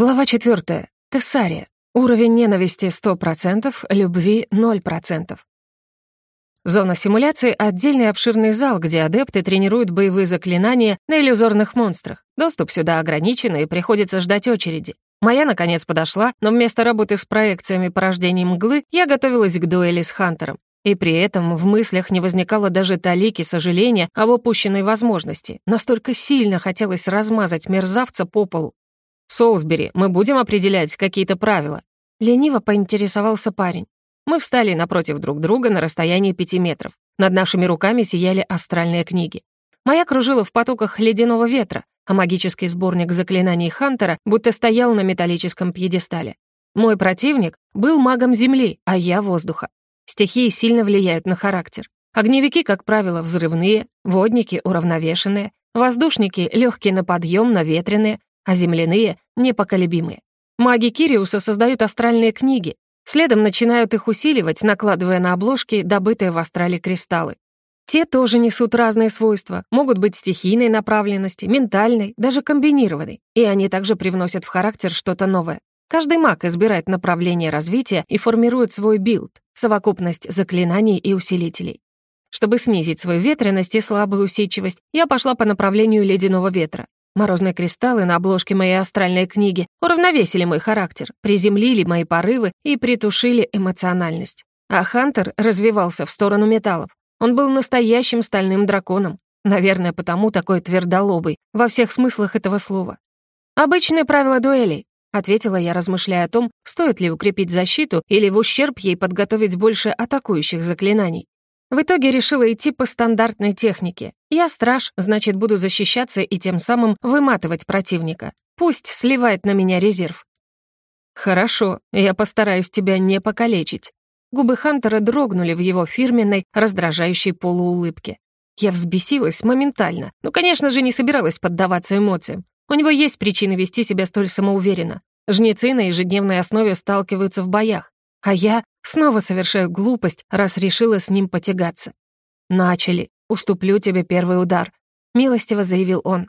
Глава 4. Тессария. Уровень ненависти 100%, любви 0%. Зона симуляции — отдельный обширный зал, где адепты тренируют боевые заклинания на иллюзорных монстрах. Доступ сюда ограничен, и приходится ждать очереди. Моя, наконец, подошла, но вместо работы с проекциями порождений мглы я готовилась к дуэли с Хантером. И при этом в мыслях не возникало даже талики сожаления об упущенной возможности. Настолько сильно хотелось размазать мерзавца по полу. «Солсбери, мы будем определять какие-то правила?» Лениво поинтересовался парень. Мы встали напротив друг друга на расстоянии пяти метров. Над нашими руками сияли астральные книги. Моя кружила в потоках ледяного ветра, а магический сборник заклинаний Хантера будто стоял на металлическом пьедестале. Мой противник был магом Земли, а я — воздуха. Стихии сильно влияют на характер. Огневики, как правило, взрывные, водники — уравновешенные, воздушники — легкие на подъем, но ветреные, а земляные — непоколебимые. Маги Кириуса создают астральные книги, следом начинают их усиливать, накладывая на обложки добытые в астрале кристаллы. Те тоже несут разные свойства, могут быть стихийной направленности, ментальной, даже комбинированной, и они также привносят в характер что-то новое. Каждый маг избирает направление развития и формирует свой build, совокупность заклинаний и усилителей. Чтобы снизить свою ветренность и слабую усидчивость, я пошла по направлению ледяного ветра. Морозные кристаллы на обложке моей астральной книги уравновесили мой характер, приземлили мои порывы и притушили эмоциональность. А Хантер развивался в сторону металлов. Он был настоящим стальным драконом. Наверное, потому такой твердолобый, во всех смыслах этого слова. «Обычные правила дуэлей», — ответила я, размышляя о том, стоит ли укрепить защиту или в ущерб ей подготовить больше атакующих заклинаний. В итоге решила идти по стандартной технике. Я страж, значит, буду защищаться и тем самым выматывать противника. Пусть сливает на меня резерв. «Хорошо, я постараюсь тебя не покалечить». Губы Хантера дрогнули в его фирменной, раздражающей полуулыбке. Я взбесилась моментально. Ну, конечно же, не собиралась поддаваться эмоциям. У него есть причины вести себя столь самоуверенно. Жнецы на ежедневной основе сталкиваются в боях. А я снова совершаю глупость, раз решила с ним потягаться. «Начали. Уступлю тебе первый удар», — милостиво заявил он.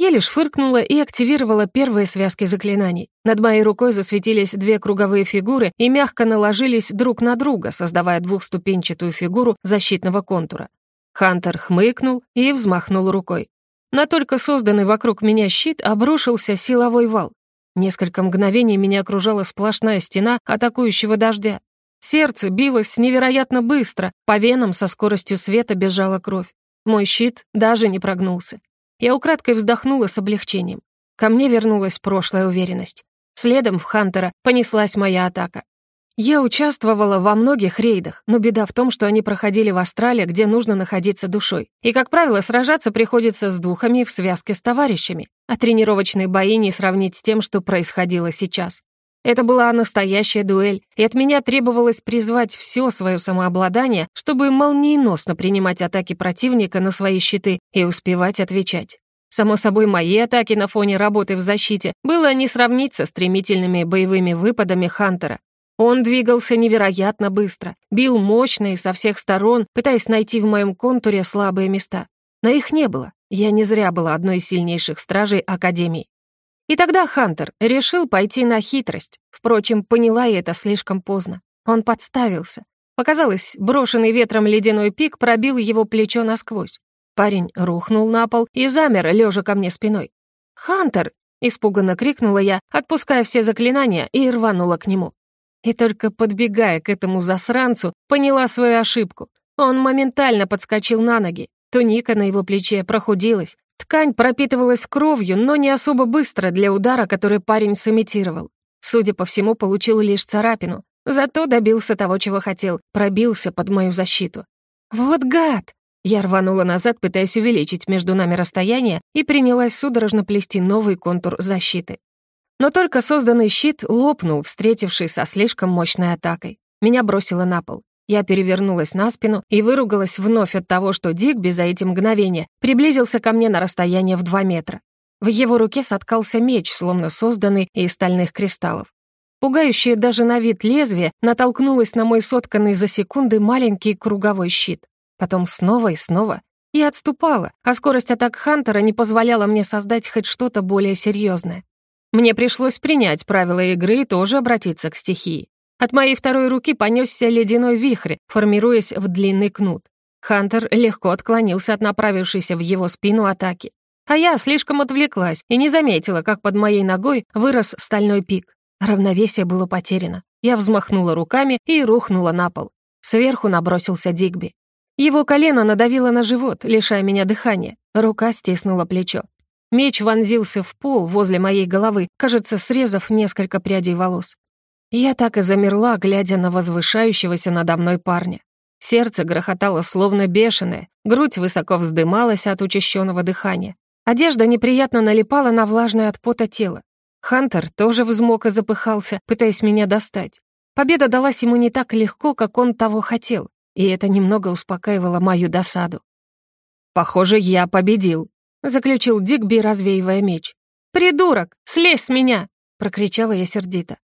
Я лишь фыркнула и активировала первые связки заклинаний. Над моей рукой засветились две круговые фигуры и мягко наложились друг на друга, создавая двухступенчатую фигуру защитного контура. Хантер хмыкнул и взмахнул рукой. На только созданный вокруг меня щит обрушился силовой вал. Несколько мгновений меня окружала сплошная стена атакующего дождя. Сердце билось невероятно быстро, по венам со скоростью света бежала кровь. Мой щит даже не прогнулся. Я украдкой вздохнула с облегчением. Ко мне вернулась прошлая уверенность. Следом в Хантера понеслась моя атака. Я участвовала во многих рейдах, но беда в том, что они проходили в Астрале, где нужно находиться душой. И, как правило, сражаться приходится с духами в связке с товарищами, а тренировочные бои не сравнить с тем, что происходило сейчас. Это была настоящая дуэль, и от меня требовалось призвать все свое самообладание, чтобы молниеносно принимать атаки противника на свои щиты и успевать отвечать. Само собой, мои атаки на фоне работы в защите было не сравнить со стремительными боевыми выпадами Хантера, он двигался невероятно быстро, бил мощно и со всех сторон, пытаясь найти в моем контуре слабые места. Но их не было. Я не зря была одной из сильнейших стражей Академии. И тогда Хантер решил пойти на хитрость. Впрочем, поняла я это слишком поздно. Он подставился. Показалось, брошенный ветром ледяной пик пробил его плечо насквозь. Парень рухнул на пол и замер, лежа ко мне спиной. «Хантер!» — испуганно крикнула я, отпуская все заклинания, и рванула к нему. И только подбегая к этому засранцу, поняла свою ошибку. Он моментально подскочил на ноги. Туника на его плече прохудилась. Ткань пропитывалась кровью, но не особо быстро для удара, который парень сымитировал. Судя по всему, получил лишь царапину. Зато добился того, чего хотел, пробился под мою защиту. «Вот гад!» Я рванула назад, пытаясь увеличить между нами расстояние, и принялась судорожно плести новый контур защиты. Но только созданный щит лопнул, встретившись со слишком мощной атакой. Меня бросило на пол. Я перевернулась на спину и выругалась вновь от того, что Дигби за эти мгновения приблизился ко мне на расстояние в два метра. В его руке соткался меч, словно созданный из стальных кристаллов. Пугающее даже на вид лезвие натолкнулось на мой сотканный за секунды маленький круговой щит. Потом снова и снова. И отступала, а скорость атак Хантера не позволяла мне создать хоть что-то более серьезное. Мне пришлось принять правила игры и тоже обратиться к стихии. От моей второй руки понесся ледяной вихрь, формируясь в длинный кнут. Хантер легко отклонился от направившейся в его спину атаки. А я слишком отвлеклась и не заметила, как под моей ногой вырос стальной пик. Равновесие было потеряно. Я взмахнула руками и рухнула на пол. Сверху набросился Дигби. Его колено надавило на живот, лишая меня дыхания. Рука стиснула плечо. Меч вонзился в пол возле моей головы, кажется, срезав несколько прядей волос. Я так и замерла, глядя на возвышающегося надо мной парня. Сердце грохотало словно бешеное, грудь высоко вздымалась от учащенного дыхания. Одежда неприятно налипала на влажное от пота тело. Хантер тоже взмок и запыхался, пытаясь меня достать. Победа далась ему не так легко, как он того хотел, и это немного успокаивало мою досаду. «Похоже, я победил», — заключил Дигби, развеивая меч. «Придурок! Слезь с меня!» — прокричала я сердито.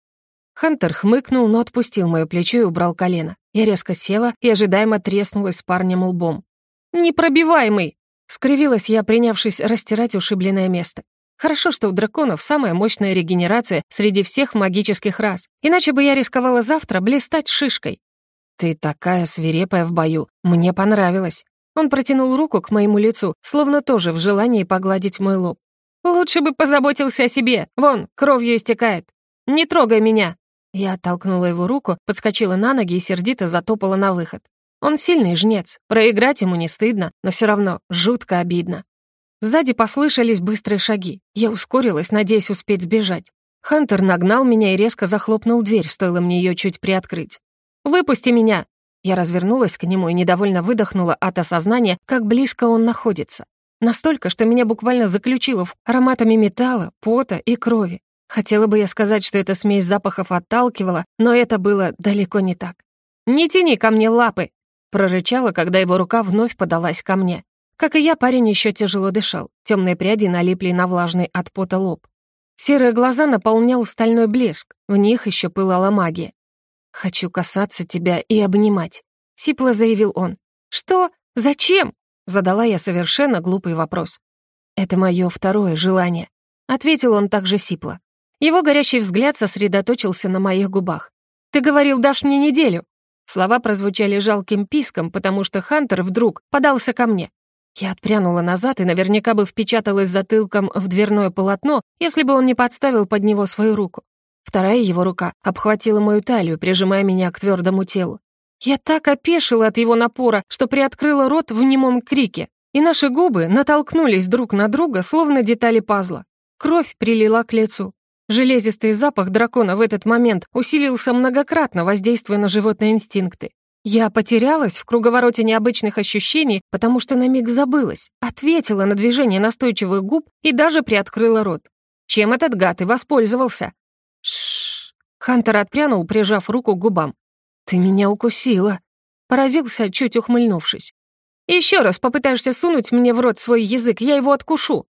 Хантер хмыкнул, но отпустил моё плечо и убрал колено. Я резко села и ожидаемо треснулась с парнем лбом. «Непробиваемый!» — скривилась я, принявшись растирать ушибленное место. Хорошо, что у драконов самая мощная регенерация среди всех магических рас, иначе бы я рисковала завтра блистать шишкой. «Ты такая свирепая в бою, мне понравилось». Он протянул руку к моему лицу, словно тоже в желании погладить мой лоб. «Лучше бы позаботился о себе, вон, кровью истекает. Не трогай меня!» Я оттолкнула его руку, подскочила на ноги и сердито затопала на выход. Он сильный жнец, проиграть ему не стыдно, но все равно жутко обидно. Сзади послышались быстрые шаги. Я ускорилась, надеясь успеть сбежать. Хантер нагнал меня и резко захлопнул дверь, стоило мне ее чуть приоткрыть. «Выпусти меня!» Я развернулась к нему и недовольно выдохнула от осознания, как близко он находится. Настолько, что меня буквально заключило в ароматами металла, пота и крови. Хотела бы я сказать, что эта смесь запахов отталкивала, но это было далеко не так. «Не тяни ко мне лапы!» прорычала, когда его рука вновь подалась ко мне. Как и я, парень еще тяжело дышал. Темные пряди налипли на влажный от пота лоб. Серые глаза наполнял стальной блеск, в них еще пылала магия. «Хочу касаться тебя и обнимать», — сипло заявил он. «Что? Зачем?» — задала я совершенно глупый вопрос. «Это мое второе желание», — ответил он также сипло. Его горящий взгляд сосредоточился на моих губах. «Ты говорил, дашь мне неделю!» Слова прозвучали жалким писком, потому что Хантер вдруг подался ко мне. Я отпрянула назад и наверняка бы впечаталась затылком в дверное полотно, если бы он не подставил под него свою руку. Вторая его рука обхватила мою талию, прижимая меня к твердому телу. Я так опешила от его напора, что приоткрыла рот в немом крике, и наши губы натолкнулись друг на друга, словно детали пазла. Кровь прилила к лицу. Железистый запах дракона в этот момент усилился многократно, воздействуя на животные инстинкты. Я потерялась в круговороте необычных ощущений, потому что на миг забылась, ответила на движение настойчивых губ и даже приоткрыла рот. Чем этот гад и воспользовался? Шш. Хантер отпрянул, прижав руку к губам. «Ты меня укусила», — поразился, чуть ухмыльнувшись. «Еще раз попытаешься сунуть мне в рот свой язык, я его откушу»,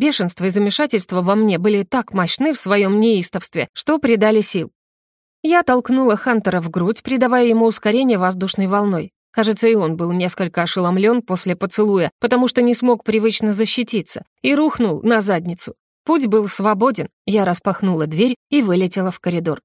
Бешенство и замешательство во мне были так мощны в своем неистовстве, что придали сил. Я толкнула Хантера в грудь, придавая ему ускорение воздушной волной. Кажется, и он был несколько ошеломлен после поцелуя, потому что не смог привычно защититься, и рухнул на задницу. Путь был свободен, я распахнула дверь и вылетела в коридор.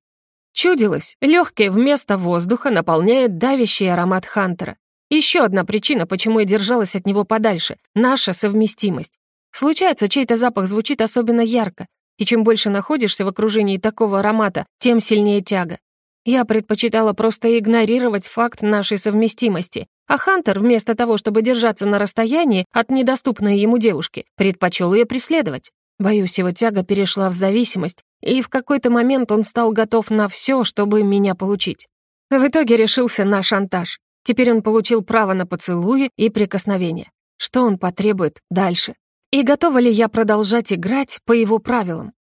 Чудилось, легкое вместо воздуха наполняет давящий аромат Хантера. Еще одна причина, почему я держалась от него подальше — наша совместимость. Случается, чей-то запах звучит особенно ярко, и чем больше находишься в окружении такого аромата, тем сильнее тяга. Я предпочитала просто игнорировать факт нашей совместимости, а Хантер, вместо того, чтобы держаться на расстоянии от недоступной ему девушки, предпочел ее преследовать. Боюсь, его тяга перешла в зависимость, и в какой-то момент он стал готов на все, чтобы меня получить. В итоге решился на шантаж. Теперь он получил право на поцелуи и прикосновения. Что он потребует дальше? И готова ли я продолжать играть по его правилам?